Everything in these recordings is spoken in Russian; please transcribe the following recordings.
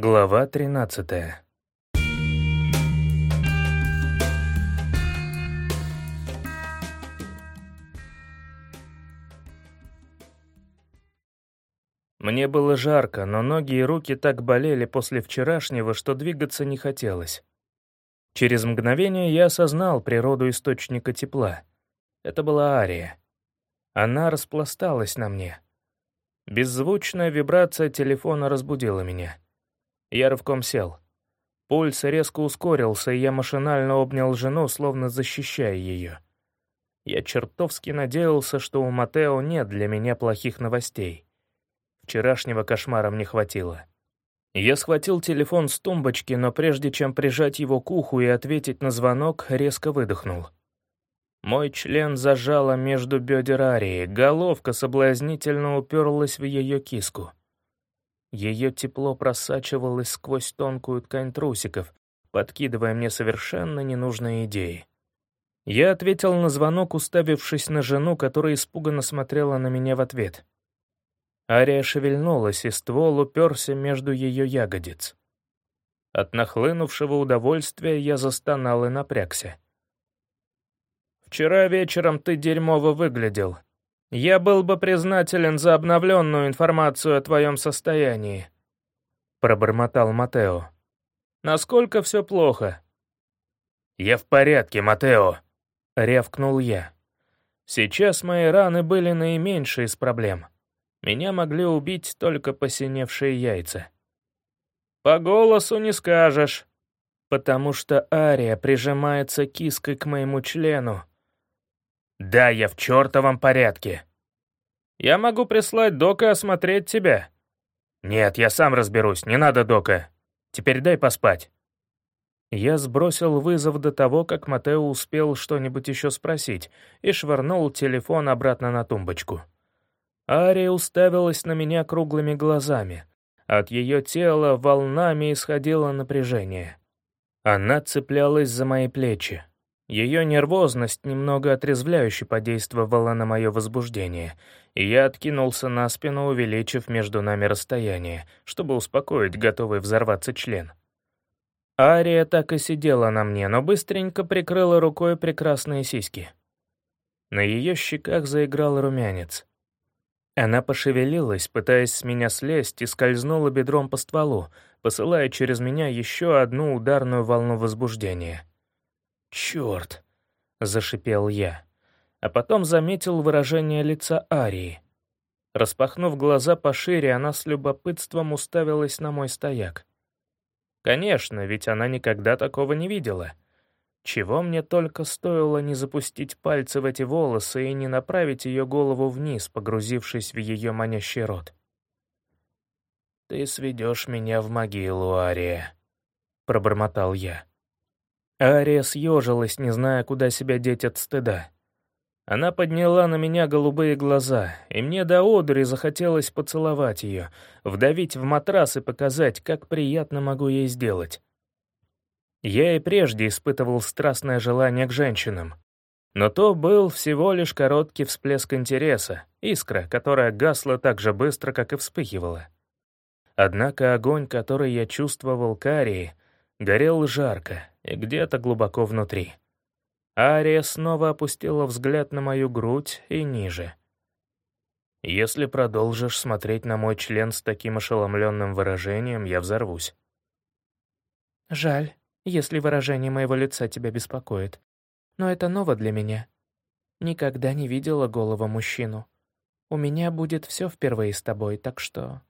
Глава 13 Мне было жарко, но ноги и руки так болели после вчерашнего, что двигаться не хотелось. Через мгновение я осознал природу источника тепла. Это была Ария. Она распласталась на мне. Беззвучная вибрация телефона разбудила меня. Я рывком сел. Пульс резко ускорился, и я машинально обнял жену, словно защищая ее. Я чертовски надеялся, что у Матео нет для меня плохих новостей. Вчерашнего кошмара мне хватило. Я схватил телефон с тумбочки, но прежде чем прижать его к уху и ответить на звонок, резко выдохнул. Мой член зажало между бедер Арии, головка соблазнительно уперлась в ее киску. Ее тепло просачивалось сквозь тонкую ткань трусиков, подкидывая мне совершенно ненужные идеи. Я ответил на звонок, уставившись на жену, которая испуганно смотрела на меня в ответ — Ария шевельнулась, и ствол уперся между ее ягодиц. От нахлынувшего удовольствия я застонал и напрягся. «Вчера вечером ты дерьмово выглядел. Я был бы признателен за обновленную информацию о твоем состоянии», — пробормотал Матео. «Насколько все плохо?» «Я в порядке, Матео», — рявкнул я. Сейчас мои раны были наименьшие из проблем. Меня могли убить только посиневшие яйца. «По голосу не скажешь», потому что Ария прижимается киской к моему члену. «Да, я в чертовом порядке». «Я могу прислать Дока осмотреть тебя». «Нет, я сам разберусь, не надо Дока. Теперь дай поспать». Я сбросил вызов до того, как Матео успел что-нибудь еще спросить, и швырнул телефон обратно на тумбочку. Ария уставилась на меня круглыми глазами. От ее тела волнами исходило напряжение. Она цеплялась за мои плечи. Ее нервозность немного отрезвляюще подействовала на мое возбуждение, и я откинулся на спину, увеличив между нами расстояние, чтобы успокоить готовый взорваться член. Ария так и сидела на мне, но быстренько прикрыла рукой прекрасные сиськи. На ее щеках заиграл румянец. Она пошевелилась, пытаясь с меня слезть, и скользнула бедром по стволу, посылая через меня еще одну ударную волну возбуждения. «Черт!» — зашипел я. А потом заметил выражение лица Арии. Распахнув глаза пошире, она с любопытством уставилась на мой стояк. Конечно, ведь она никогда такого не видела — чего мне только стоило не запустить пальцы в эти волосы и не направить ее голову вниз, погрузившись в ее манящий рот. «Ты сведешь меня в могилу, Ария», — пробормотал я. Ария съежилась, не зная, куда себя деть от стыда. Она подняла на меня голубые глаза, и мне до одури захотелось поцеловать ее, вдавить в матрас и показать, как приятно могу ей сделать. Я и прежде испытывал страстное желание к женщинам. Но то был всего лишь короткий всплеск интереса, искра, которая гасла так же быстро, как и вспыхивала. Однако огонь, который я чувствовал к Арии, горел жарко и где-то глубоко внутри. Ария снова опустила взгляд на мою грудь и ниже. «Если продолжишь смотреть на мой член с таким ошеломленным выражением, я взорвусь». «Жаль», если выражение моего лица тебя беспокоит. Но это ново для меня. Никогда не видела голого мужчину. У меня будет все впервые с тобой, так что...»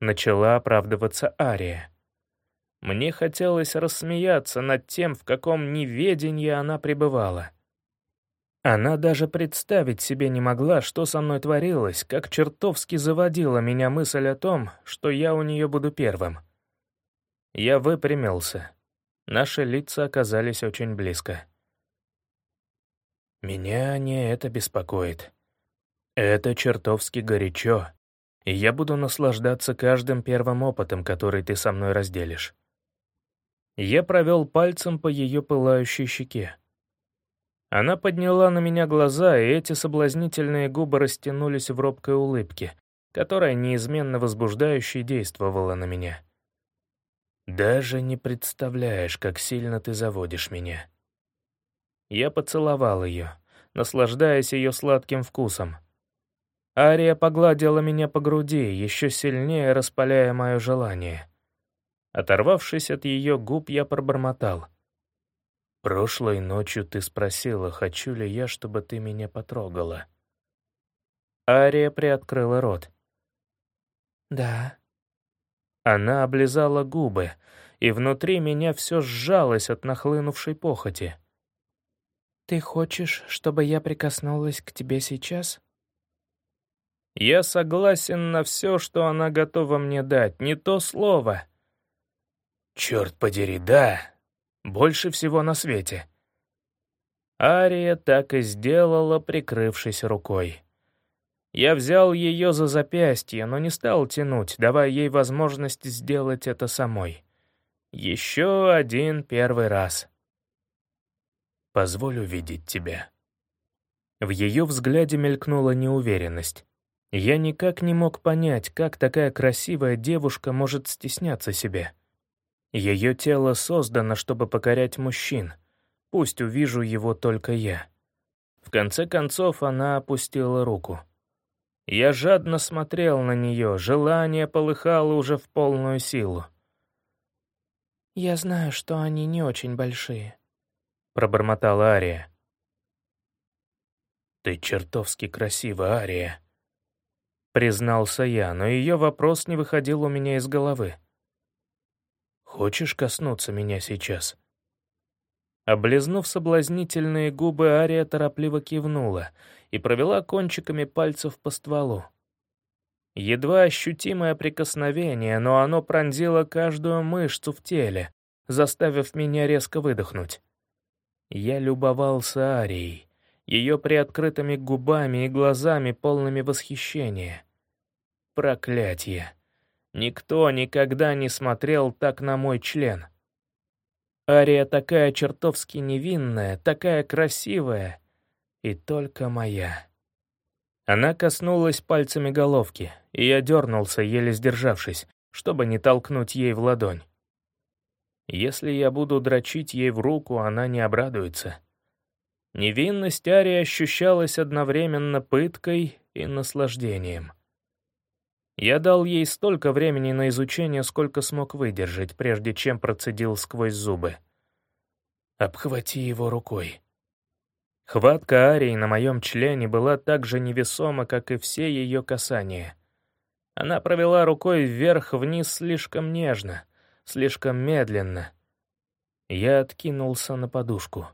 Начала оправдываться Ария. Мне хотелось рассмеяться над тем, в каком неведении она пребывала. Она даже представить себе не могла, что со мной творилось, как чертовски заводила меня мысль о том, что я у нее буду первым. Я выпрямился. Наши лица оказались очень близко. «Меня не это беспокоит. Это чертовски горячо, и я буду наслаждаться каждым первым опытом, который ты со мной разделишь». Я провел пальцем по ее пылающей щеке. Она подняла на меня глаза, и эти соблазнительные губы растянулись в робкой улыбке, которая неизменно возбуждающе действовала на меня. «Даже не представляешь, как сильно ты заводишь меня». Я поцеловал ее, наслаждаясь ее сладким вкусом. Ария погладила меня по груди, еще сильнее распаляя мое желание. Оторвавшись от ее губ, я пробормотал. «Прошлой ночью ты спросила, хочу ли я, чтобы ты меня потрогала». Ария приоткрыла рот. «Да». Она облизала губы, и внутри меня все сжалось от нахлынувшей похоти. «Ты хочешь, чтобы я прикоснулась к тебе сейчас?» «Я согласен на все, что она готова мне дать, не то слово». «Черт подери, да! Больше всего на свете». Ария так и сделала, прикрывшись рукой. Я взял ее за запястье, но не стал тянуть, давая ей возможность сделать это самой. Еще один первый раз. «Позволь увидеть тебя». В ее взгляде мелькнула неуверенность. Я никак не мог понять, как такая красивая девушка может стесняться себя. Ее тело создано, чтобы покорять мужчин. Пусть увижу его только я. В конце концов она опустила руку. Я жадно смотрел на нее, желание полыхало уже в полную силу. «Я знаю, что они не очень большие», — пробормотала Ария. «Ты чертовски красива, Ария», — признался я, но ее вопрос не выходил у меня из головы. «Хочешь коснуться меня сейчас?» Облизнув соблазнительные губы, Ария торопливо кивнула и провела кончиками пальцев по стволу. Едва ощутимое прикосновение, но оно пронзило каждую мышцу в теле, заставив меня резко выдохнуть. Я любовался Арией, ее приоткрытыми губами и глазами, полными восхищения. Проклятье! Никто никогда не смотрел так на мой член. Ария такая чертовски невинная, такая красивая. И только моя. Она коснулась пальцами головки, и я дернулся, еле сдержавшись, чтобы не толкнуть ей в ладонь. Если я буду дрочить ей в руку, она не обрадуется. Невинность Арии ощущалась одновременно пыткой и наслаждением. Я дал ей столько времени на изучение, сколько смог выдержать, прежде чем процедил сквозь зубы. «Обхвати его рукой». Хватка Арии на моем члене была так же невесома, как и все ее касания. Она провела рукой вверх-вниз слишком нежно, слишком медленно. Я откинулся на подушку.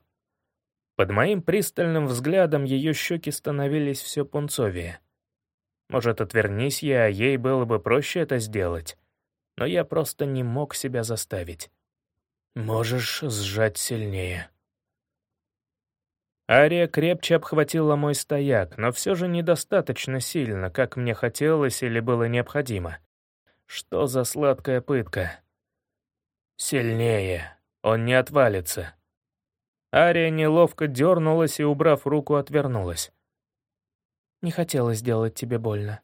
Под моим пристальным взглядом ее щеки становились все пунцовее. Может, отвернись я, а ей было бы проще это сделать. Но я просто не мог себя заставить. Можешь сжать сильнее. Ария крепче обхватила мой стояк, но все же недостаточно сильно, как мне хотелось или было необходимо. Что за сладкая пытка? Сильнее. Он не отвалится. Ария неловко дернулась и, убрав руку, отвернулась. Не хотела сделать тебе больно».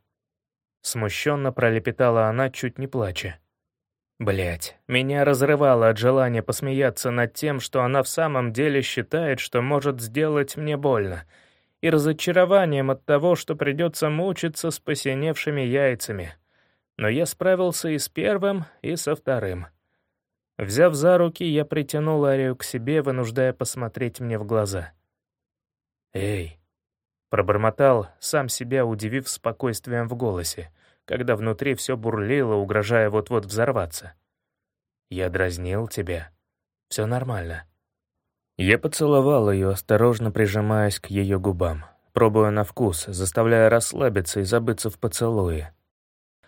Смущенно пролепетала она, чуть не плача. Блять, меня разрывало от желания посмеяться над тем, что она в самом деле считает, что может сделать мне больно, и разочарованием от того, что придется мучиться с посиневшими яйцами. Но я справился и с первым, и со вторым. Взяв за руки, я притянул Арию к себе, вынуждая посмотреть мне в глаза. «Эй, Пробормотал, сам себя удивив спокойствием в голосе, когда внутри все бурлило, угрожая вот-вот взорваться. «Я дразнил тебя. Все нормально». Я поцеловал ее, осторожно прижимаясь к ее губам, пробуя на вкус, заставляя расслабиться и забыться в поцелуе.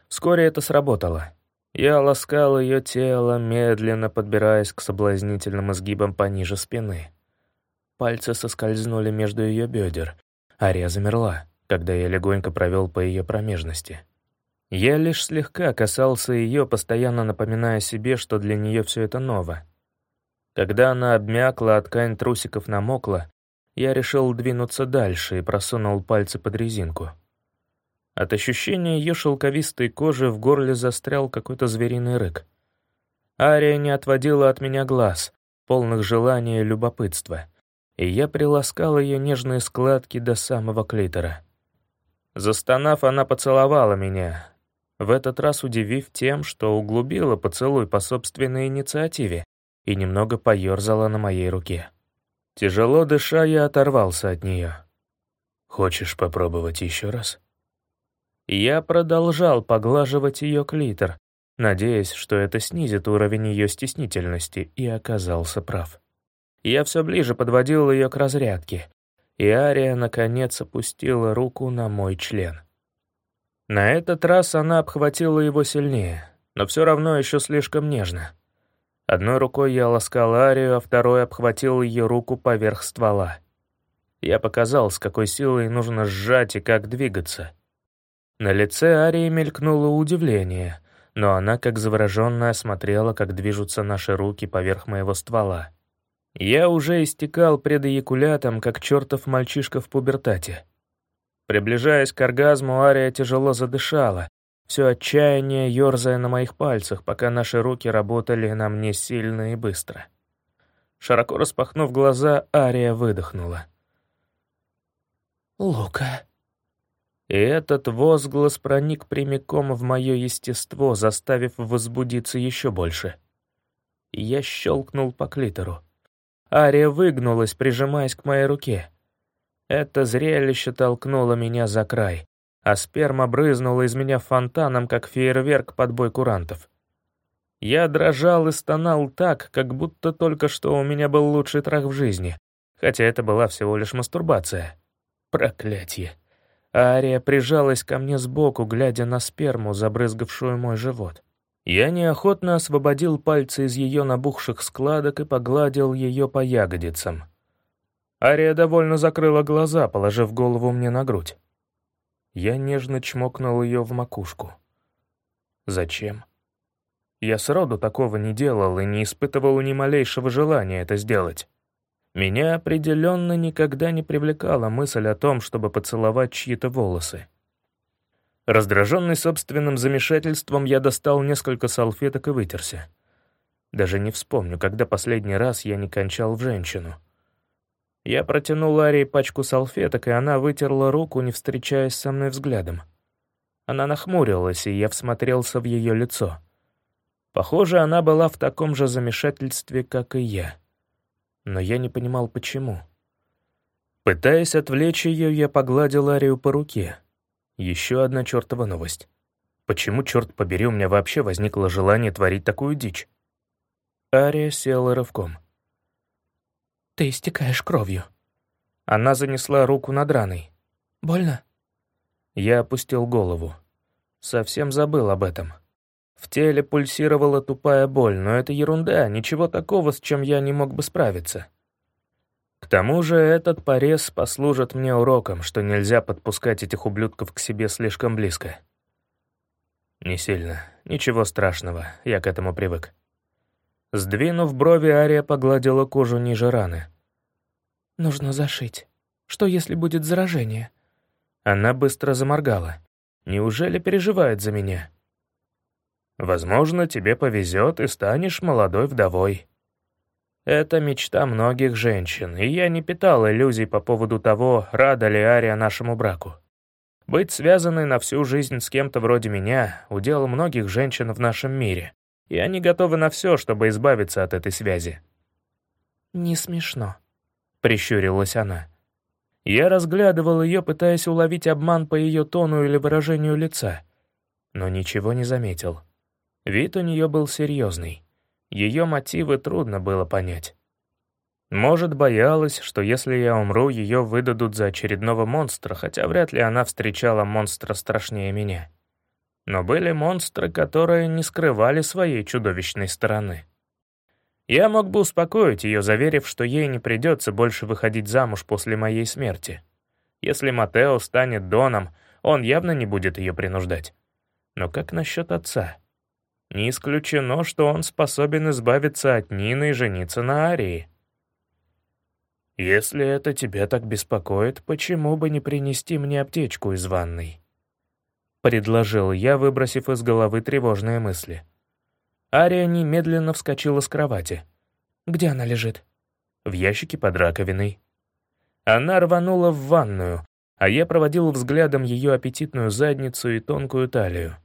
Вскоре это сработало. Я ласкал ее тело, медленно подбираясь к соблазнительным изгибам пониже спины. Пальцы соскользнули между ее бедер, Ария замерла, когда я легонько провел по ее промежности. Я лишь слегка касался ее, постоянно напоминая себе, что для нее все это ново. Когда она обмякла, а ткань трусиков намокла, я решил двинуться дальше и просунул пальцы под резинку. От ощущения ее шелковистой кожи в горле застрял какой-то звериный рык. Ария не отводила от меня глаз, полных желания и любопытства, и я приласкал ее нежные складки до самого клитора. Застонав, она поцеловала меня, в этот раз удивив тем, что углубила поцелуй по собственной инициативе и немного поерзала на моей руке. Тяжело дыша, я оторвался от нее. «Хочешь попробовать еще раз?» Я продолжал поглаживать ее клитор, надеясь, что это снизит уровень ее стеснительности, и оказался прав. Я все ближе подводил ее к разрядке, и Ария, наконец, опустила руку на мой член. На этот раз она обхватила его сильнее, но все равно еще слишком нежно. Одной рукой я ласкал Арию, а второй обхватил ее руку поверх ствола. Я показал, с какой силой нужно сжать и как двигаться. На лице Арии мелькнуло удивление, но она, как завороженная, смотрела, как движутся наши руки поверх моего ствола. Я уже истекал предоякулятом, как чертов мальчишка в пубертате. Приближаясь к оргазму, Ария тяжело задышала, все отчаяние ерзая на моих пальцах, пока наши руки работали на мне сильно и быстро. Широко распахнув глаза, Ария выдохнула. «Лука». И этот возглас проник прямиком в мое естество, заставив возбудиться еще больше. Я щелкнул по клитору. Ария выгнулась, прижимаясь к моей руке. Это зрелище толкнуло меня за край, а сперма брызнула из меня фонтаном, как фейерверк под бой курантов. Я дрожал и стонал так, как будто только что у меня был лучший трах в жизни, хотя это была всего лишь мастурбация. Проклятье. Ария прижалась ко мне сбоку, глядя на сперму, забрызгавшую мой живот. Я неохотно освободил пальцы из ее набухших складок и погладил ее по ягодицам. Ария довольно закрыла глаза, положив голову мне на грудь. Я нежно чмокнул ее в макушку. Зачем? Я сроду такого не делал и не испытывал ни малейшего желания это сделать. Меня определенно никогда не привлекала мысль о том, чтобы поцеловать чьи-то волосы. Раздраженный собственным замешательством, я достал несколько салфеток и вытерся. Даже не вспомню, когда последний раз я не кончал в женщину. Я протянул Арии пачку салфеток, и она вытерла руку, не встречаясь со мной взглядом. Она нахмурилась, и я всмотрелся в ее лицо. Похоже, она была в таком же замешательстве, как и я. Но я не понимал, почему. Пытаясь отвлечь ее, я погладил Арию по руке. Еще одна чертова новость. Почему, черт побери, у меня вообще возникло желание творить такую дичь? Ария села рывком. «Ты истекаешь кровью». Она занесла руку над раной. «Больно?» Я опустил голову. Совсем забыл об этом. В теле пульсировала тупая боль, но это ерунда, ничего такого, с чем я не мог бы справиться. К тому же этот порез послужит мне уроком, что нельзя подпускать этих ублюдков к себе слишком близко. Не сильно, ничего страшного, я к этому привык. Сдвинув брови, Ария погладила кожу ниже раны. «Нужно зашить. Что, если будет заражение?» Она быстро заморгала. «Неужели переживает за меня?» «Возможно, тебе повезет и станешь молодой вдовой». Это мечта многих женщин, и я не питал иллюзий по поводу того, рада ли Ария нашему браку. Быть связанной на всю жизнь с кем-то вроде меня — удел многих женщин в нашем мире и они готовы на все, чтобы избавиться от этой связи». «Не смешно», — прищурилась она. Я разглядывал ее, пытаясь уловить обман по ее тону или выражению лица, но ничего не заметил. Вид у нее был серьезный. Ее мотивы трудно было понять. Может, боялась, что если я умру, ее выдадут за очередного монстра, хотя вряд ли она встречала монстра страшнее меня но были монстры, которые не скрывали своей чудовищной стороны. Я мог бы успокоить ее, заверив, что ей не придется больше выходить замуж после моей смерти. Если Матео станет Доном, он явно не будет ее принуждать. Но как насчет отца? Не исключено, что он способен избавиться от Нины и жениться на Арии. Если это тебя так беспокоит, почему бы не принести мне аптечку из ванной? предложил я, выбросив из головы тревожные мысли. Ария немедленно вскочила с кровати. «Где она лежит?» «В ящике под раковиной». Она рванула в ванную, а я проводил взглядом ее аппетитную задницу и тонкую талию.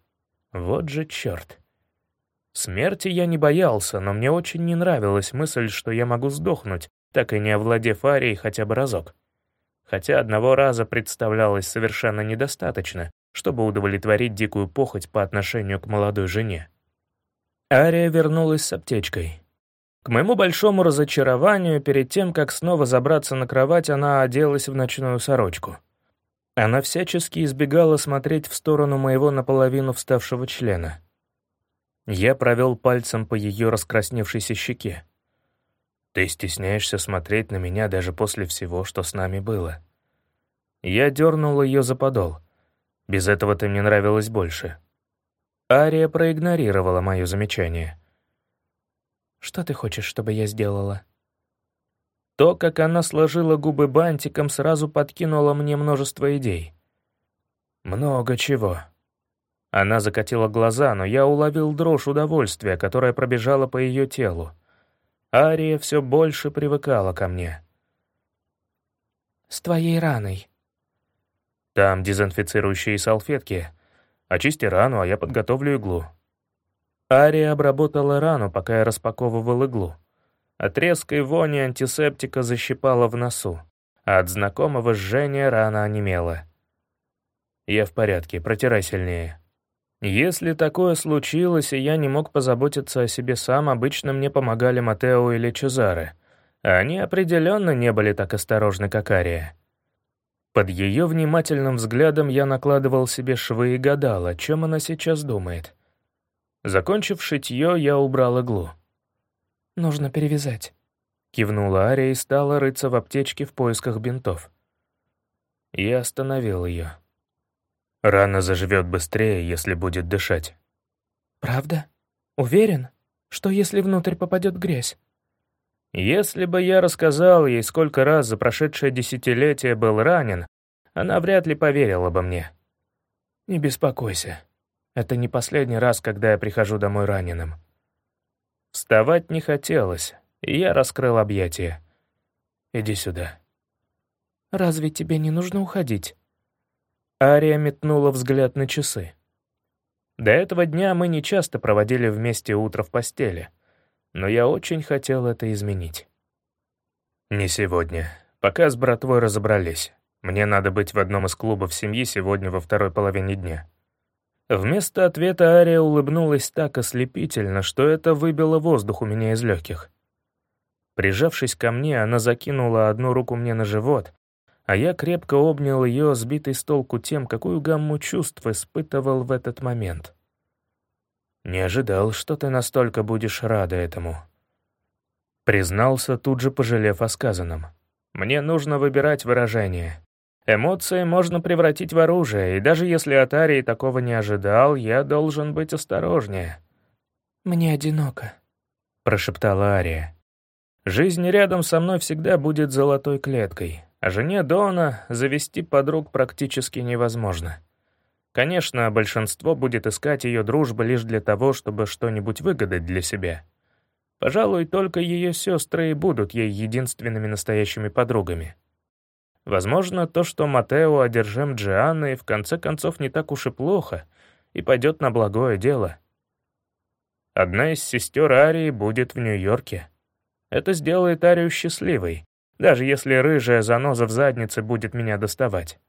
Вот же черт. Смерти я не боялся, но мне очень не нравилась мысль, что я могу сдохнуть, так и не овладев Арией хотя бы разок. Хотя одного раза представлялось совершенно недостаточно, чтобы удовлетворить дикую похоть по отношению к молодой жене. Ария вернулась с аптечкой. К моему большому разочарованию, перед тем, как снова забраться на кровать, она оделась в ночную сорочку. Она всячески избегала смотреть в сторону моего наполовину вставшего члена. Я провел пальцем по ее раскрасневшейся щеке. «Ты стесняешься смотреть на меня даже после всего, что с нами было». Я дернул ее за подол. «Без этого ты мне нравилась больше». Ария проигнорировала мое замечание. «Что ты хочешь, чтобы я сделала?» То, как она сложила губы бантиком, сразу подкинуло мне множество идей. Много чего. Она закатила глаза, но я уловил дрожь удовольствия, которая пробежала по ее телу. Ария все больше привыкала ко мне. «С твоей раной». «Там дезинфицирующие салфетки. Очисти рану, а я подготовлю иглу». Ария обработала рану, пока я распаковывал иглу. От резкой вони антисептика защипала в носу, а от знакомого жжения рана онемела. «Я в порядке, протирай сильнее». Если такое случилось, и я не мог позаботиться о себе сам, обычно мне помогали Матео или Чезаре. Они определенно не были так осторожны, как Ария. Под ее внимательным взглядом я накладывал себе швы и гадал, о чем она сейчас думает. Закончив шитье, я убрал иглу. Нужно перевязать». Кивнула Ария и стала рыться в аптечке в поисках бинтов. Я остановил ее. Рана заживет быстрее, если будет дышать. «Правда? Уверен? Что, если внутрь попадет грязь?» Если бы я рассказал ей, сколько раз за прошедшее десятилетие был ранен, она вряд ли поверила бы мне. Не беспокойся. Это не последний раз, когда я прихожу домой раненым. Вставать не хотелось, и я раскрыл объятия. «Иди сюда». «Разве тебе не нужно уходить?» Ария метнула взгляд на часы. До этого дня мы не часто проводили вместе утро в постели, но я очень хотел это изменить. «Не сегодня. Пока с братвой разобрались. Мне надо быть в одном из клубов семьи сегодня во второй половине дня». Вместо ответа Ария улыбнулась так ослепительно, что это выбило воздух у меня из легких. Прижавшись ко мне, она закинула одну руку мне на живот, а я крепко обнял ее, сбитый с толку тем, какую гамму чувств испытывал в этот момент. «Не ожидал, что ты настолько будешь рада этому». Признался, тут же пожалев о сказанном. «Мне нужно выбирать выражение. Эмоции можно превратить в оружие, и даже если Атарий такого не ожидал, я должен быть осторожнее. «Мне одиноко», — прошептала Ария. «Жизнь рядом со мной всегда будет золотой клеткой, а жене Дона завести подруг практически невозможно. Конечно, большинство будет искать ее дружбы лишь для того, чтобы что-нибудь выгадать для себя. Пожалуй, только ее сестры и будут ей единственными настоящими подругами». Возможно, то, что Матео одержим Джианной, в конце концов не так уж и плохо и пойдет на благое дело. Одна из сестер Арии будет в Нью-Йорке. Это сделает Арию счастливой, даже если рыжая заноза в заднице будет меня доставать.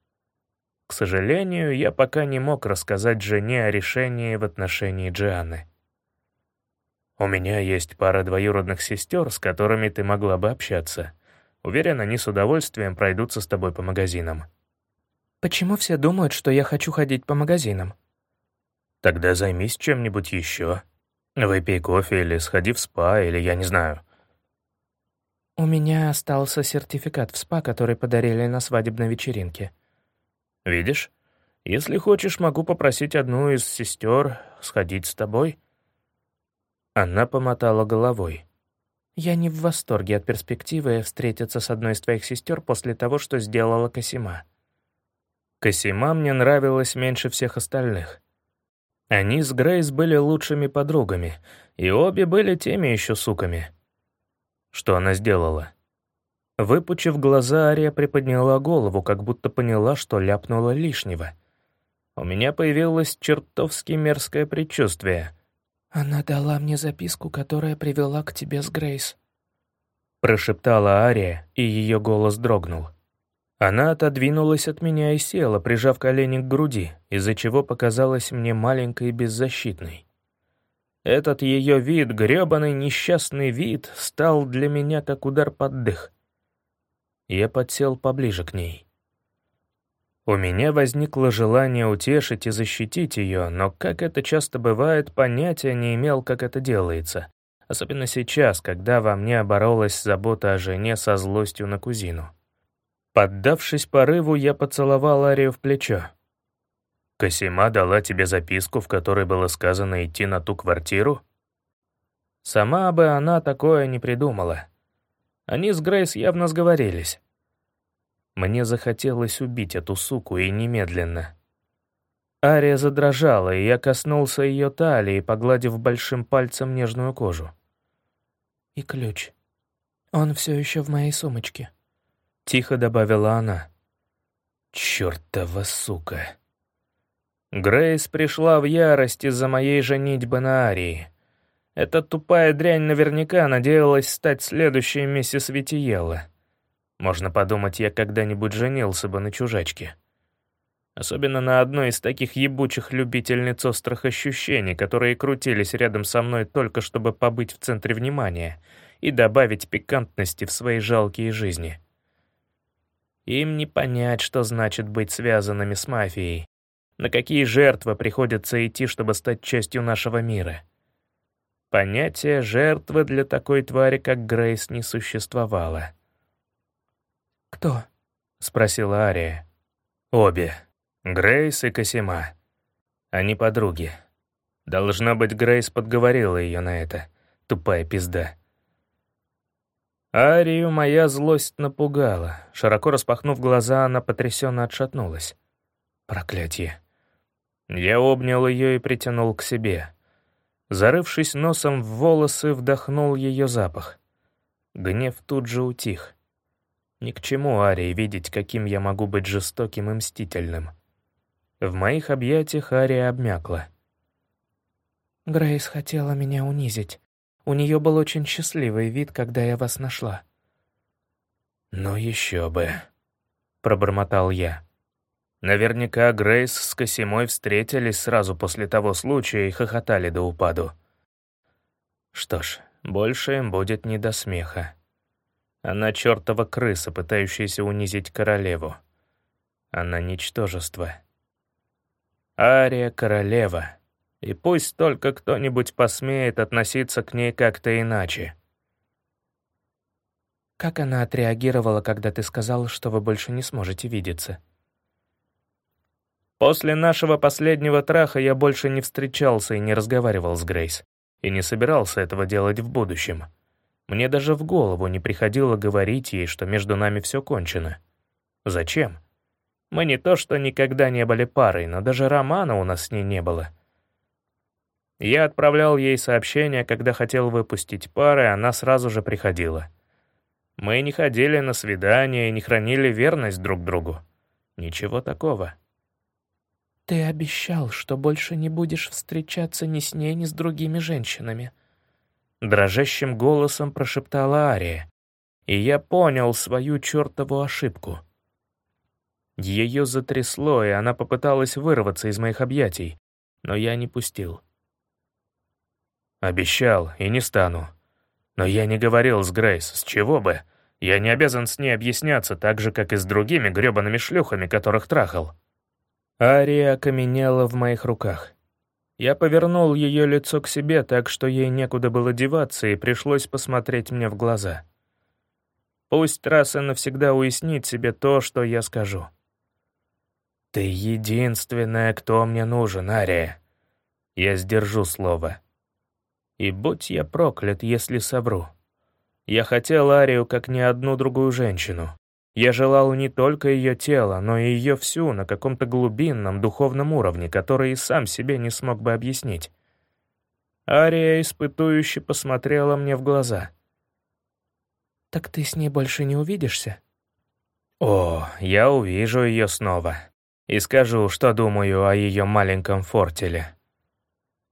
К сожалению, я пока не мог рассказать жене о решении в отношении Джианы. У меня есть пара двоюродных сестер, с которыми ты могла бы общаться — Уверен, они с удовольствием пройдутся с тобой по магазинам». «Почему все думают, что я хочу ходить по магазинам?» «Тогда займись чем-нибудь еще. Выпей кофе или сходи в спа, или я не знаю». «У меня остался сертификат в спа, который подарили на свадебной вечеринке». «Видишь? Если хочешь, могу попросить одну из сестер сходить с тобой». Она помотала головой. Я не в восторге от перспективы встретиться с одной из твоих сестер после того, что сделала Касима. Касима мне нравилась меньше всех остальных. Они с Грейс были лучшими подругами, и обе были теми еще суками. Что она сделала? Выпучив глаза, Ария приподняла голову, как будто поняла, что ляпнула лишнего. У меня появилось чертовски мерзкое предчувствие. «Она дала мне записку, которая привела к тебе с Грейс», прошептала Ария, и ее голос дрогнул. Она отодвинулась от меня и села, прижав колени к груди, из-за чего показалась мне маленькой и беззащитной. Этот ее вид, грёбаный несчастный вид, стал для меня как удар под дых. Я подсел поближе к ней. У меня возникло желание утешить и защитить ее, но, как это часто бывает, понятия не имел, как это делается, особенно сейчас, когда во мне оборолась забота о жене со злостью на кузину. Поддавшись порыву, я поцеловал Арию в плечо. «Косима дала тебе записку, в которой было сказано идти на ту квартиру?» Сама бы она такое не придумала. Они с Грейс явно сговорились. Мне захотелось убить эту суку и немедленно. Ария задрожала, и я коснулся ее талии, погладив большим пальцем нежную кожу. «И ключ. Он все еще в моей сумочке», — тихо добавила она. «Чёртова сука!» Грейс пришла в ярость из-за моей женитьбы на Арии. Эта тупая дрянь наверняка надеялась стать следующей миссис Витиелла. Можно подумать, я когда-нибудь женился бы на чужачке. Особенно на одной из таких ебучих любительниц острых ощущений, которые крутились рядом со мной только чтобы побыть в центре внимания и добавить пикантности в свои жалкие жизни. Им не понять, что значит быть связанными с мафией, на какие жертвы приходится идти, чтобы стать частью нашего мира. Понятие жертвы для такой твари, как Грейс, не существовало. «Кто?» — спросила Ария. «Обе», Грейс и Косима. Они подруги. Должна быть, Грейс подговорила ее на это. Тупая пизда. Арию моя злость напугала. Широко распахнув глаза, она потрясенно отшатнулась. Проклятие. Я обнял ее и притянул к себе. Зарывшись носом в волосы, вдохнул ее запах. Гнев тут же утих. Ни к чему Арии видеть, каким я могу быть жестоким и мстительным. В моих объятиях Ария обмякла. «Грейс хотела меня унизить. У нее был очень счастливый вид, когда я вас нашла». «Ну еще бы», — пробормотал я. Наверняка Грейс с Косимой встретились сразу после того случая и хохотали до упаду. Что ж, больше им будет не до смеха. Она чертова крыса, пытающаяся унизить королеву. Она ничтожество. Ария — королева, и пусть только кто-нибудь посмеет относиться к ней как-то иначе. Как она отреагировала, когда ты сказал, что вы больше не сможете видеться? После нашего последнего траха я больше не встречался и не разговаривал с Грейс, и не собирался этого делать в будущем. Мне даже в голову не приходило говорить ей, что между нами все кончено. Зачем? Мы не то что никогда не были парой, но даже романа у нас с ней не было. Я отправлял ей сообщения, когда хотел выпустить пары, она сразу же приходила. Мы не ходили на свидания и не хранили верность друг другу. Ничего такого. «Ты обещал, что больше не будешь встречаться ни с ней, ни с другими женщинами», дрожащим голосом прошептала Ария, и я понял свою чертову ошибку — ее затрясло, и она попыталась вырваться из моих объятий, но я не пустил. Обещал, и не стану. Но я не говорил с Грейс, с чего бы? Я не обязан с ней объясняться так же, как и с другими грёбаными шлюхами, которых трахал. Ария окаменела в моих руках. Я повернул ее лицо к себе так, что ей некуда было деваться, и пришлось посмотреть мне в глаза. Пусть раз и навсегда уяснит себе то, что я скажу. «Ты единственная, кто мне нужен, Ария. Я сдержу слово. И будь я проклят, если совру. Я хотел Арию как ни одну другую женщину. Я желал не только ее тело, но и ее всю на каком-то глубинном духовном уровне, который и сам себе не смог бы объяснить. Ария испытующе посмотрела мне в глаза. «Так ты с ней больше не увидишься?» «О, я увижу ее снова и скажу, что думаю о ее маленьком фортеле.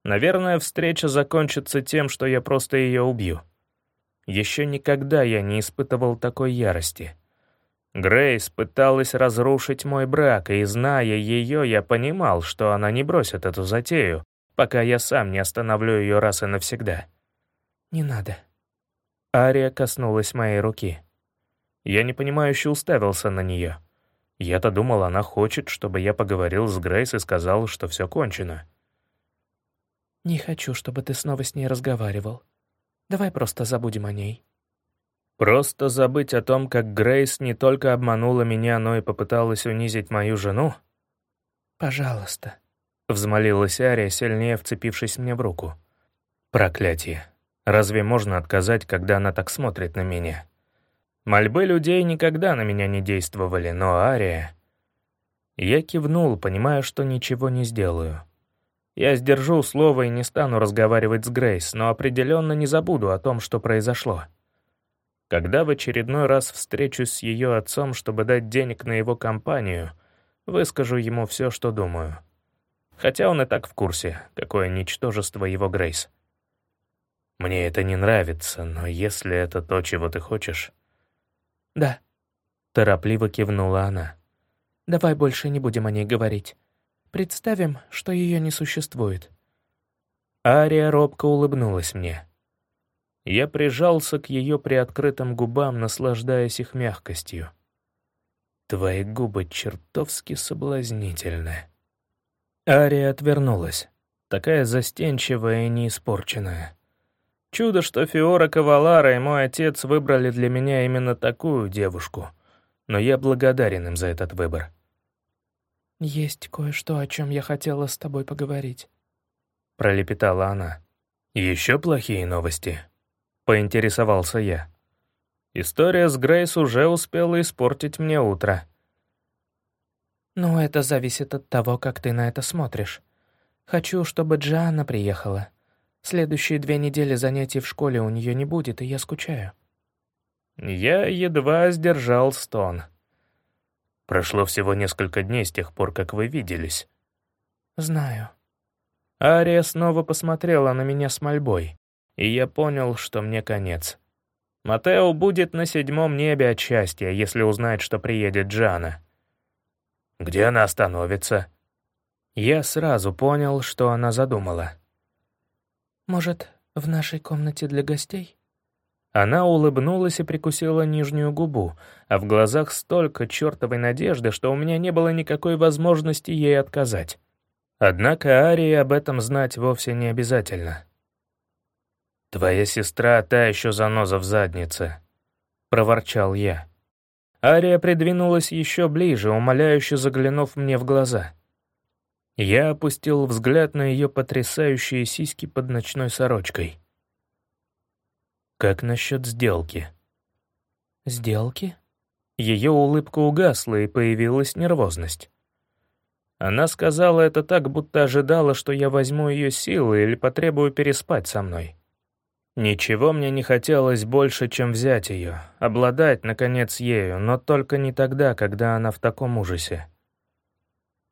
Наверное, встреча закончится тем, что я просто ее убью. Еще никогда я не испытывал такой ярости. Грейс пыталась разрушить мой брак, и, зная ее, я понимал, что она не бросит эту затею, пока я сам не остановлю ее раз и навсегда. «Не надо». Ария коснулась моей руки. Я непонимающе уставился на нее. Я-то думал, она хочет, чтобы я поговорил с Грейс и сказал, что все кончено. «Не хочу, чтобы ты снова с ней разговаривал. Давай просто забудем о ней». Просто забыть о том, как Грейс не только обманула меня, но и попыталась унизить мою жену? «Пожалуйста», — взмолилась Ария, сильнее вцепившись мне в руку. «Проклятие. Разве можно отказать, когда она так смотрит на меня?» Мольбы людей никогда на меня не действовали, но Ария... Я кивнул, понимая, что ничего не сделаю. Я сдержу слово и не стану разговаривать с Грейс, но определенно не забуду о том, что произошло. Когда в очередной раз встречусь с ее отцом, чтобы дать денег на его компанию, выскажу ему все, что думаю. Хотя он и так в курсе, какое ничтожество его Грейс. Мне это не нравится, но если это то, чего ты хочешь... «Да», — торопливо кивнула она. «Давай больше не будем о ней говорить. Представим, что ее не существует». Ария робко улыбнулась мне. Я прижался к ее приоткрытым губам, наслаждаясь их мягкостью. «Твои губы чертовски соблазнительны». Ария отвернулась, такая застенчивая и неиспорченная. Чудо, что Фиора Кавалара и мой отец выбрали для меня именно такую девушку, но я благодарен им за этот выбор. «Есть кое-что, о чем я хотела с тобой поговорить», — пролепетала она. «Еще плохие новости?» — поинтересовался я. История с Грейс уже успела испортить мне утро. «Ну, это зависит от того, как ты на это смотришь. Хочу, чтобы Джианна приехала. Следующие две недели занятий в школе у нее не будет, и я скучаю». Я едва сдержал стон. Прошло всего несколько дней с тех пор, как вы виделись. Знаю. Ария снова посмотрела на меня с мольбой, и я понял, что мне конец. Матео будет на седьмом небе от счастья, если узнает, что приедет Джана. Где она остановится? Я сразу понял, что она задумала. «Может, в нашей комнате для гостей?» Она улыбнулась и прикусила нижнюю губу, а в глазах столько чертовой надежды, что у меня не было никакой возможности ей отказать. Однако Арии об этом знать вовсе не обязательно. «Твоя сестра та еще заноза в заднице», — проворчал я. Ария придвинулась еще ближе, умоляюще заглянув мне в глаза. Я опустил взгляд на ее потрясающие сиськи под ночной сорочкой. Как насчет сделки? Сделки? Ее улыбка угасла, и появилась нервозность. Она сказала это так, будто ожидала, что я возьму ее силы или потребую переспать со мной. Ничего мне не хотелось больше, чем взять ее, обладать, наконец, ею, но только не тогда, когда она в таком ужасе.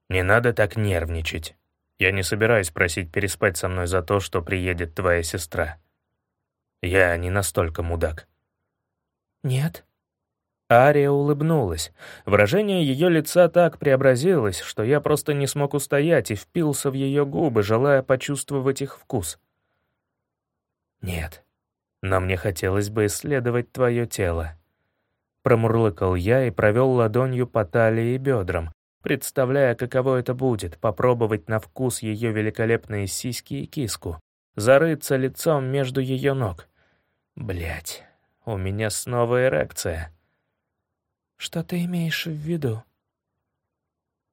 Не надо так нервничать. Я не собираюсь просить переспать со мной за то, что приедет твоя сестра. Я не настолько мудак». «Нет?» Ария улыбнулась. Выражение ее лица так преобразилось, что я просто не смог устоять и впился в ее губы, желая почувствовать их вкус. «Нет, но мне хотелось бы исследовать твое тело». Промурлыкал я и провел ладонью по талии и бедрам, представляя, каково это будет — попробовать на вкус ее великолепные сиськи и киску, зарыться лицом между ее ног. Блять, у меня снова эрекция. Что ты имеешь в виду?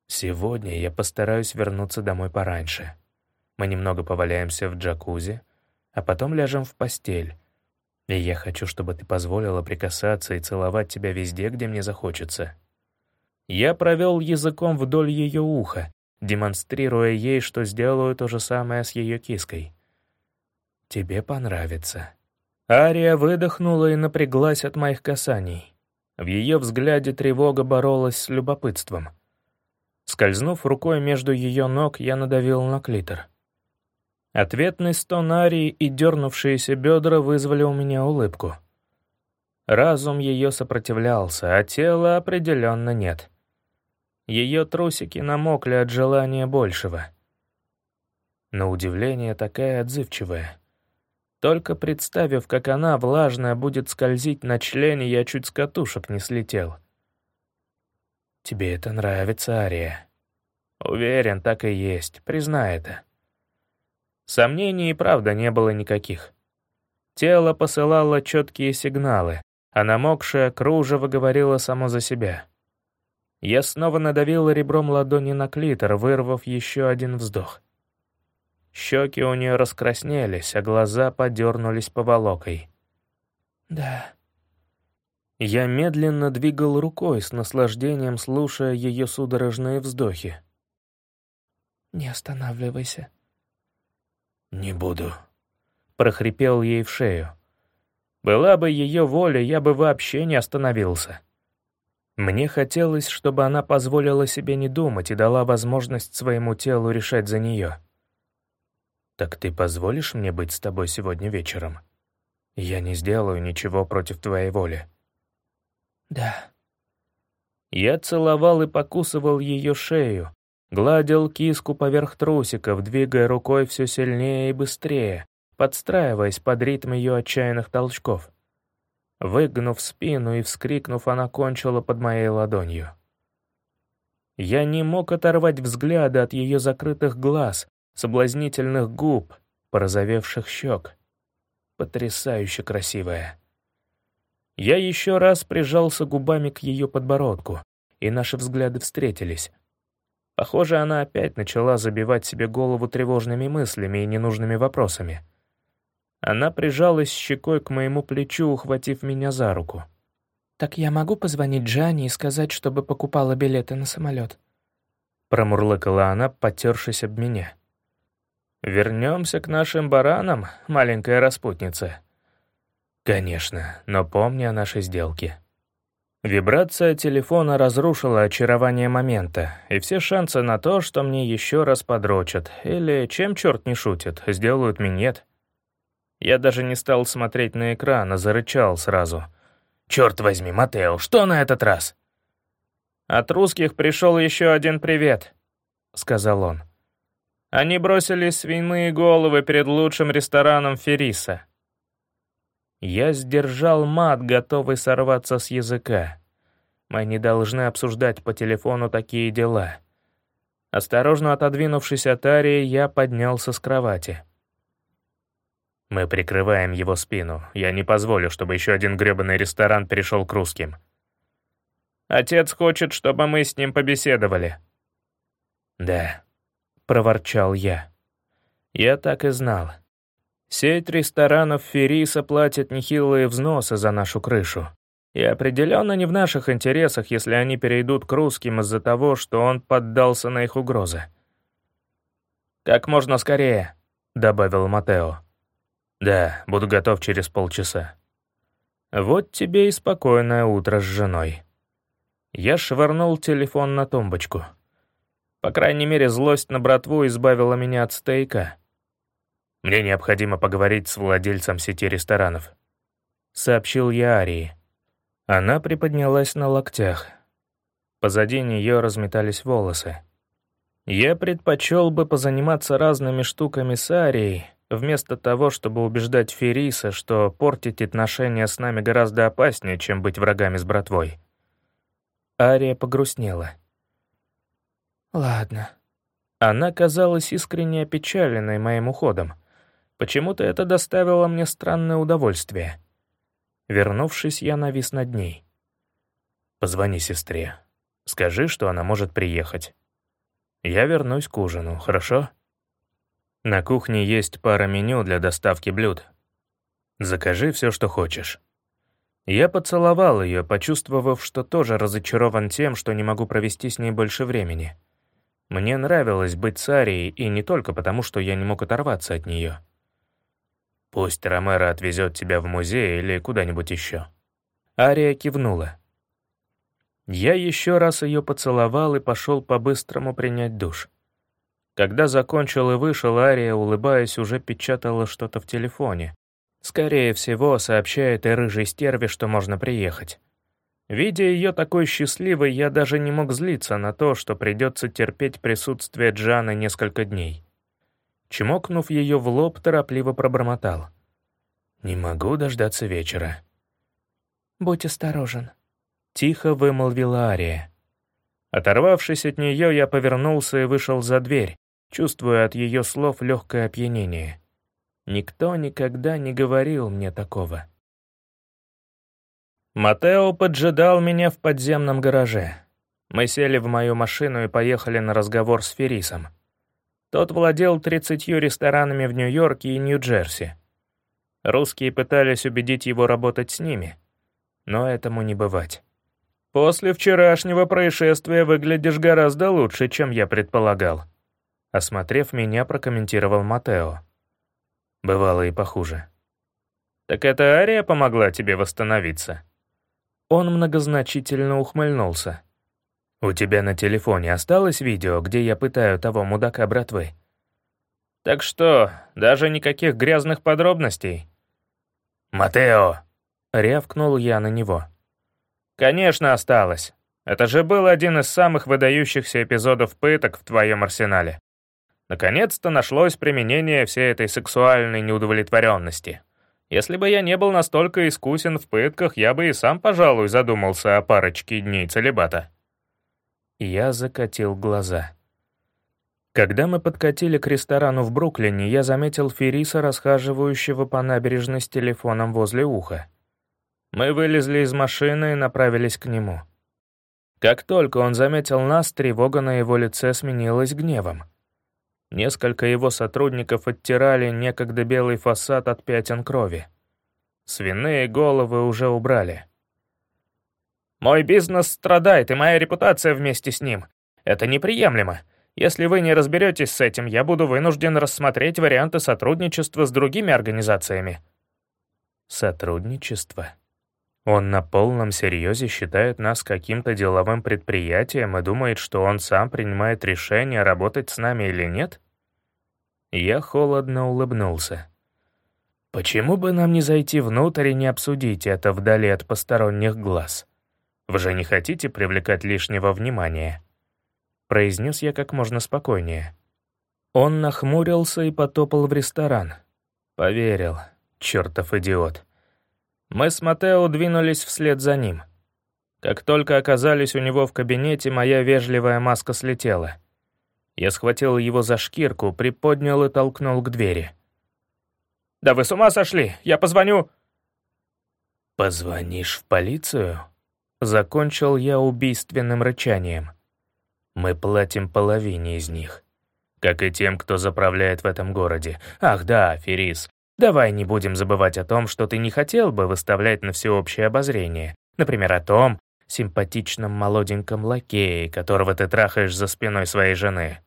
Сегодня я постараюсь вернуться домой пораньше. Мы немного поваляемся в джакузи, а потом ляжем в постель. И я хочу, чтобы ты позволила прикасаться и целовать тебя везде, где мне захочется. Я провел языком вдоль ее уха, демонстрируя ей, что сделаю то же самое с ее киской. «Тебе понравится». Ария выдохнула и напряглась от моих касаний. В ее взгляде тревога боролась с любопытством. Скользнув рукой между ее ног, я надавил на клитор. Ответный стон Арии и дернувшиеся бедра вызвали у меня улыбку. Разум ее сопротивлялся, а тела определенно нет. Ее трусики намокли от желания большего. На удивление такая отзывчивая. Только представив, как она, влажная, будет скользить на члене, я чуть с катушек не слетел. «Тебе это нравится, Ария?» «Уверен, так и есть. Признай это». Сомнений и правда не было никаких. Тело посылало четкие сигналы, а намокшее кружево говорило само за себя. Я снова надавил ребром ладони на клитор, вырвав еще один вздох. Щеки у нее раскраснелись, а глаза подернулись поволокой. «Да». Я медленно двигал рукой, с наслаждением слушая ее судорожные вздохи. «Не останавливайся», «Не буду», — прохрипел ей в шею. «Была бы ее воля, я бы вообще не остановился». Мне хотелось, чтобы она позволила себе не думать и дала возможность своему телу решать за нее. «Так ты позволишь мне быть с тобой сегодня вечером? Я не сделаю ничего против твоей воли». «Да». Я целовал и покусывал ее шею, Гладил киску поверх трусиков, двигая рукой все сильнее и быстрее, подстраиваясь под ритм ее отчаянных толчков. Выгнув спину и вскрикнув, она кончила под моей ладонью. Я не мог оторвать взгляда от ее закрытых глаз, соблазнительных губ, порозовевших щек. Потрясающе красивая. Я еще раз прижался губами к ее подбородку, и наши взгляды встретились. Похоже, она опять начала забивать себе голову тревожными мыслями и ненужными вопросами. Она прижалась щекой к моему плечу, ухватив меня за руку. «Так я могу позвонить Джанни и сказать, чтобы покупала билеты на самолет?» Промурлыкала она, потершись об меня. «Вернемся к нашим баранам, маленькая распутница?» «Конечно, но помни о нашей сделке». Вибрация телефона разрушила очарование момента, и все шансы на то, что мне еще раз подрочат, или, чем черт не шутит, сделают минет. Я даже не стал смотреть на экран, а зарычал сразу. «Черт возьми, Матео, что на этот раз?» «От русских пришел еще один привет», — сказал он. «Они бросили свиные головы перед лучшим рестораном Ферриса. Я сдержал мат, готовый сорваться с языка. Мы не должны обсуждать по телефону такие дела. Осторожно отодвинувшись от Арии, я поднялся с кровати. Мы прикрываем его спину. Я не позволю, чтобы еще один гребаный ресторан перешел к русским. Отец хочет, чтобы мы с ним побеседовали. Да, проворчал я. Я так и знал. Сеть ресторанов Ферриса платит нехилые взносы за нашу крышу. И определенно не в наших интересах, если они перейдут к русским из-за того, что он поддался на их угрозы. «Как можно скорее», — добавил Матео. «Да, буду готов через полчаса». «Вот тебе и спокойное утро с женой». Я швырнул телефон на тумбочку. По крайней мере, злость на братву избавила меня от стейка. Мне необходимо поговорить с владельцем сети ресторанов», — сообщил я Арии. Она приподнялась на локтях. Позади нее разметались волосы. Я предпочел бы позаниматься разными штуками с Арией, вместо того, чтобы убеждать Фериса, что портить отношения с нами гораздо опаснее, чем быть врагами с братвой. Ария погрустнела. «Ладно». Она казалась искренне опечаленной моим уходом. Почему-то это доставило мне странное удовольствие. Вернувшись, я навис над ней. «Позвони сестре. Скажи, что она может приехать. Я вернусь к ужину, хорошо?» На кухне есть пара меню для доставки блюд. Закажи все, что хочешь». Я поцеловал ее, почувствовав, что тоже разочарован тем, что не могу провести с ней больше времени. Мне нравилось быть с Арией, и не только потому, что я не мог оторваться от нее. «Пусть Ромеро отвезет тебя в музей или куда-нибудь еще». Ария кивнула. Я еще раз ее поцеловал и пошел по-быстрому принять душ. Когда закончил и вышел, Ария, улыбаясь, уже печатала что-то в телефоне, Скорее всего, сообщает и рыжей стерве, что можно приехать. Видя ее такой счастливой, я даже не мог злиться на то, что придется терпеть присутствие Джаны несколько дней. Чмокнув ее в лоб, торопливо пробормотал. «Не могу дождаться вечера». «Будь осторожен», — тихо вымолвила Ария. Оторвавшись от нее, я повернулся и вышел за дверь, чувствуя от ее слов легкое опьянение. Никто никогда не говорил мне такого. Матео поджидал меня в подземном гараже. Мы сели в мою машину и поехали на разговор с Ферисом. Тот владел 30 ресторанами в Нью-Йорке и Нью-Джерси. Русские пытались убедить его работать с ними, но этому не бывать. «После вчерашнего происшествия выглядишь гораздо лучше, чем я предполагал», осмотрев меня, прокомментировал Матео. Бывало и похуже. «Так это Ария помогла тебе восстановиться?» Он многозначительно ухмыльнулся. «У тебя на телефоне осталось видео, где я пытаю того мудака братвы?» «Так что, даже никаких грязных подробностей?» «Матео!» — рявкнул я на него. «Конечно, осталось. Это же был один из самых выдающихся эпизодов пыток в твоем арсенале. Наконец-то нашлось применение всей этой сексуальной неудовлетворенности. Если бы я не был настолько искусен в пытках, я бы и сам, пожалуй, задумался о парочке дней целебата. Я закатил глаза. Когда мы подкатили к ресторану в Бруклине, я заметил Ферриса, расхаживающего по набережной с телефоном возле уха. Мы вылезли из машины и направились к нему. Как только он заметил нас, тревога на его лице сменилась гневом. Несколько его сотрудников оттирали некогда белый фасад от пятен крови. Свиные головы уже убрали. «Мой бизнес страдает, и моя репутация вместе с ним. Это неприемлемо. Если вы не разберетесь с этим, я буду вынужден рассмотреть варианты сотрудничества с другими организациями». «Сотрудничество?» Он на полном серьезе считает нас каким-то деловым предприятием и думает, что он сам принимает решение, работать с нами или нет? Я холодно улыбнулся. Почему бы нам не зайти внутрь и не обсудить это вдали от посторонних глаз? Вы же не хотите привлекать лишнего внимания? Произнес я как можно спокойнее. Он нахмурился и потопал в ресторан. Поверил, чертов идиот. Мы с Матео двинулись вслед за ним. Как только оказались у него в кабинете, моя вежливая маска слетела. Я схватил его за шкирку, приподнял и толкнул к двери. «Да вы с ума сошли! Я позвоню!» «Позвонишь в полицию?» Закончил я убийственным рычанием. «Мы платим половине из них. Как и тем, кто заправляет в этом городе. Ах да, Ферис, Давай не будем забывать о том, что ты не хотел бы выставлять на всеобщее обозрение. Например, о том симпатичном молоденьком лакее, которого ты трахаешь за спиной своей жены.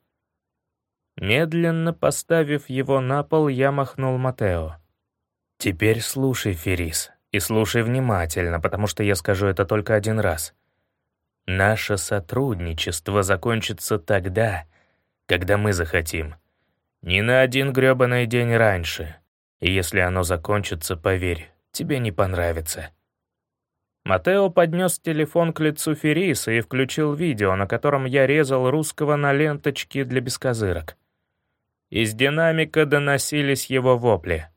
Медленно поставив его на пол, я махнул Матео. «Теперь слушай, Ферис, и слушай внимательно, потому что я скажу это только один раз. Наше сотрудничество закончится тогда, когда мы захотим. Не на один грёбаный день раньше. И если оно закончится, поверь, тебе не понравится». Матео поднес телефон к лицу Ферриса и включил видео, на котором я резал русского на ленточки для бескозырок. Из динамика доносились его вопли.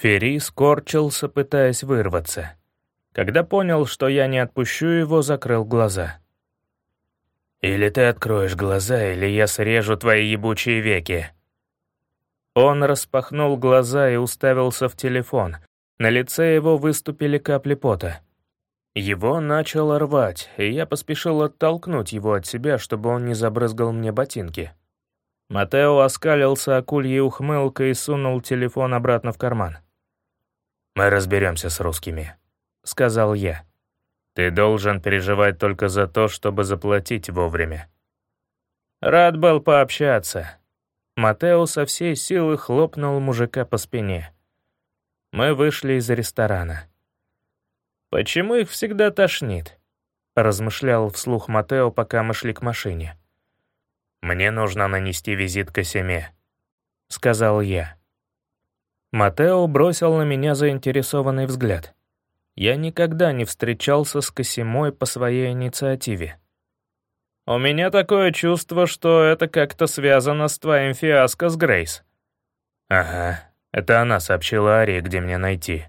Феррис корчился, пытаясь вырваться. Когда понял, что я не отпущу его, закрыл глаза. «Или ты откроешь глаза, или я срежу твои ебучие веки», он распахнул глаза и уставился в телефон. На лице его выступили капли пота. Его начало рвать, и я поспешил оттолкнуть его от себя, чтобы он не забрызгал мне ботинки. Матео оскалился акульей ухмылкой и сунул телефон обратно в карман. «Мы разберемся с русскими», — сказал я. «Ты должен переживать только за то, чтобы заплатить вовремя». Рад был пообщаться. Матео со всей силы хлопнул мужика по спине. Мы вышли из ресторана. «Почему их всегда тошнит?» — размышлял вслух Матео, пока мы шли к машине. «Мне нужно нанести визит к Семе», — сказал я. Матео бросил на меня заинтересованный взгляд. Я никогда не встречался с Косимой по своей инициативе. «У меня такое чувство, что это как-то связано с твоим фиаско с Грейс». «Ага, это она сообщила Ари, где меня найти».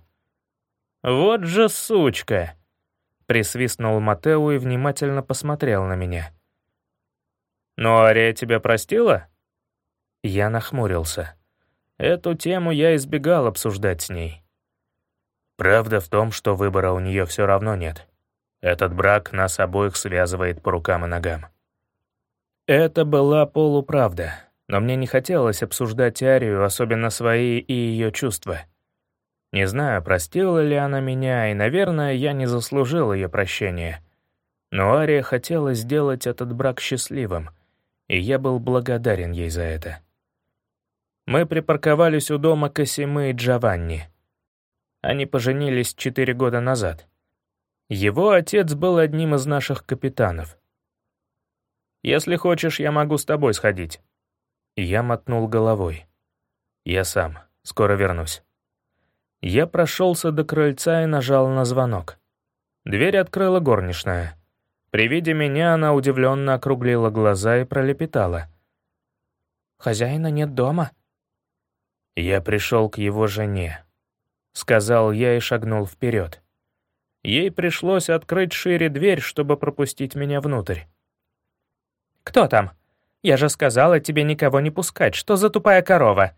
«Вот же сучка!» Присвистнул Матео и внимательно посмотрел на меня. «Ну, Ария тебя простила?» Я нахмурился. Эту тему я избегал обсуждать с ней. Правда в том, что выбора у нее все равно нет. Этот брак нас обоих связывает по рукам и ногам. Это была полуправда, но мне не хотелось обсуждать Арию, особенно свои и ее чувства. Не знаю, простила ли она меня, и, наверное, я не заслужил ее прощения. Но Ария хотела сделать этот брак счастливым, и я был благодарен ей за это. Мы припарковались у дома Касимы и Джованни. Они поженились четыре года назад. Его отец был одним из наших капитанов. «Если хочешь, я могу с тобой сходить». Я мотнул головой. «Я сам. Скоро вернусь». Я прошелся до крыльца и нажал на звонок. Дверь открыла горничная. При виде меня она удивленно округлила глаза и пролепетала. «Хозяина нет дома?» «Я пришел к его жене», — сказал я и шагнул вперед. Ей пришлось открыть шире дверь, чтобы пропустить меня внутрь. «Кто там? Я же сказала тебе никого не пускать. Что за тупая корова?»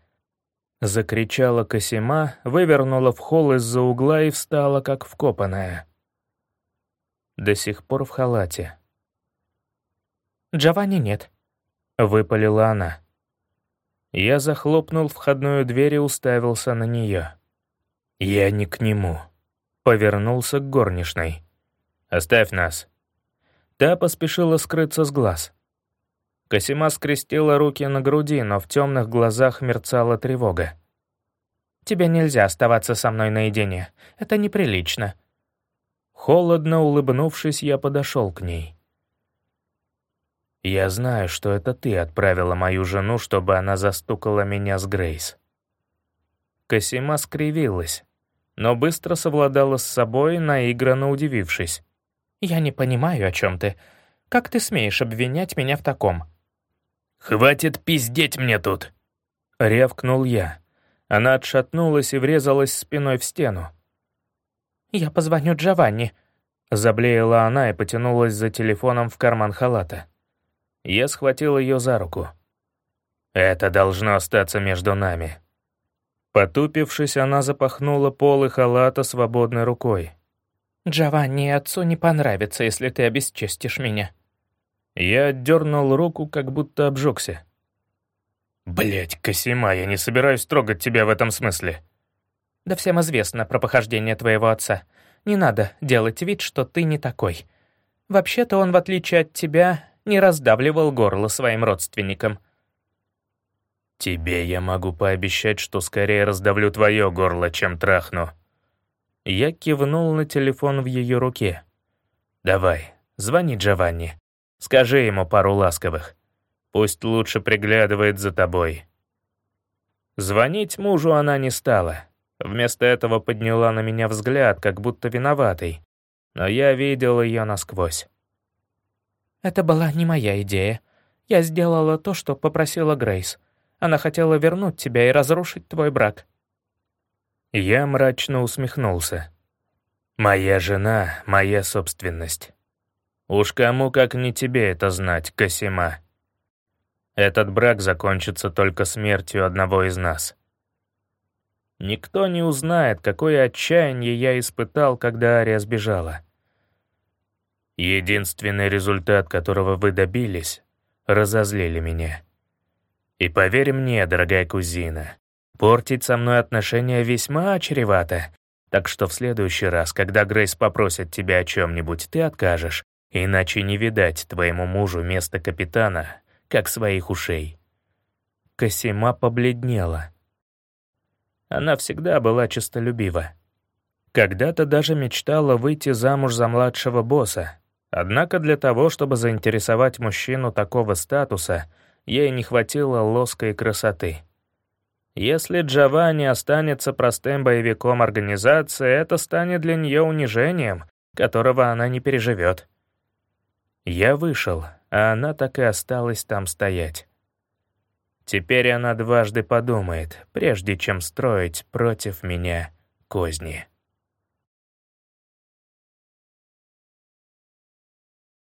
Закричала Косима, вывернула в холл из-за угла и встала, как вкопанная. До сих пор в халате. «Джованни нет», — выпалила она. Я захлопнул входную дверь и уставился на нее. «Я не к нему». Повернулся к горничной. «Оставь нас». Та поспешила скрыться с глаз. Косима скрестила руки на груди, но в темных глазах мерцала тревога. «Тебе нельзя оставаться со мной наедине. Это неприлично». Холодно улыбнувшись, я подошел к ней. «Я знаю, что это ты отправила мою жену, чтобы она застукала меня с Грейс». Косима скривилась, но быстро совладала с собой, наигранно удивившись. «Я не понимаю, о чем ты. Как ты смеешь обвинять меня в таком?» «Хватит пиздеть мне тут!» — рявкнул я. Она отшатнулась и врезалась спиной в стену. «Я позвоню Джованни», — заблеяла она и потянулась за телефоном в карман халата. Я схватил ее за руку. «Это должно остаться между нами». Потупившись, она запахнула полы халата свободной рукой. «Джованни, отцу не понравится, если ты обесчестишь меня». Я отдернул руку, как будто обжегся. Блять, Косима, я не собираюсь трогать тебя в этом смысле». «Да всем известно про похождение твоего отца. Не надо делать вид, что ты не такой. Вообще-то он, в отличие от тебя, не раздавливал горло своим родственникам. «Тебе я могу пообещать, что скорее раздавлю твое горло, чем трахну». Я кивнул на телефон в ее руке. «Давай, звони Джованни. Скажи ему пару ласковых. Пусть лучше приглядывает за тобой». Звонить мужу она не стала. Вместо этого подняла на меня взгляд, как будто виноватый. Но я видел ее насквозь. Это была не моя идея. Я сделала то, что попросила Грейс. Она хотела вернуть тебя и разрушить твой брак». Я мрачно усмехнулся. «Моя жена — моя собственность. Уж кому как не тебе это знать, Касима. Этот брак закончится только смертью одного из нас. Никто не узнает, какое отчаяние я испытал, когда Ария сбежала. Единственный результат, которого вы добились, разозлили меня. И поверь мне, дорогая кузина, портить со мной отношения весьма чревато, Так что в следующий раз, когда Грейс попросит тебя о чем-нибудь, ты откажешь, иначе не видать твоему мужу место капитана, как своих ушей». Косима побледнела. Она всегда была честолюбива. Когда-то даже мечтала выйти замуж за младшего босса. Однако для того, чтобы заинтересовать мужчину такого статуса, ей не хватило лоска и красоты. Если Джованни останется простым боевиком организации, это станет для нее унижением, которого она не переживет. Я вышел, а она так и осталась там стоять. Теперь она дважды подумает, прежде чем строить против меня козни.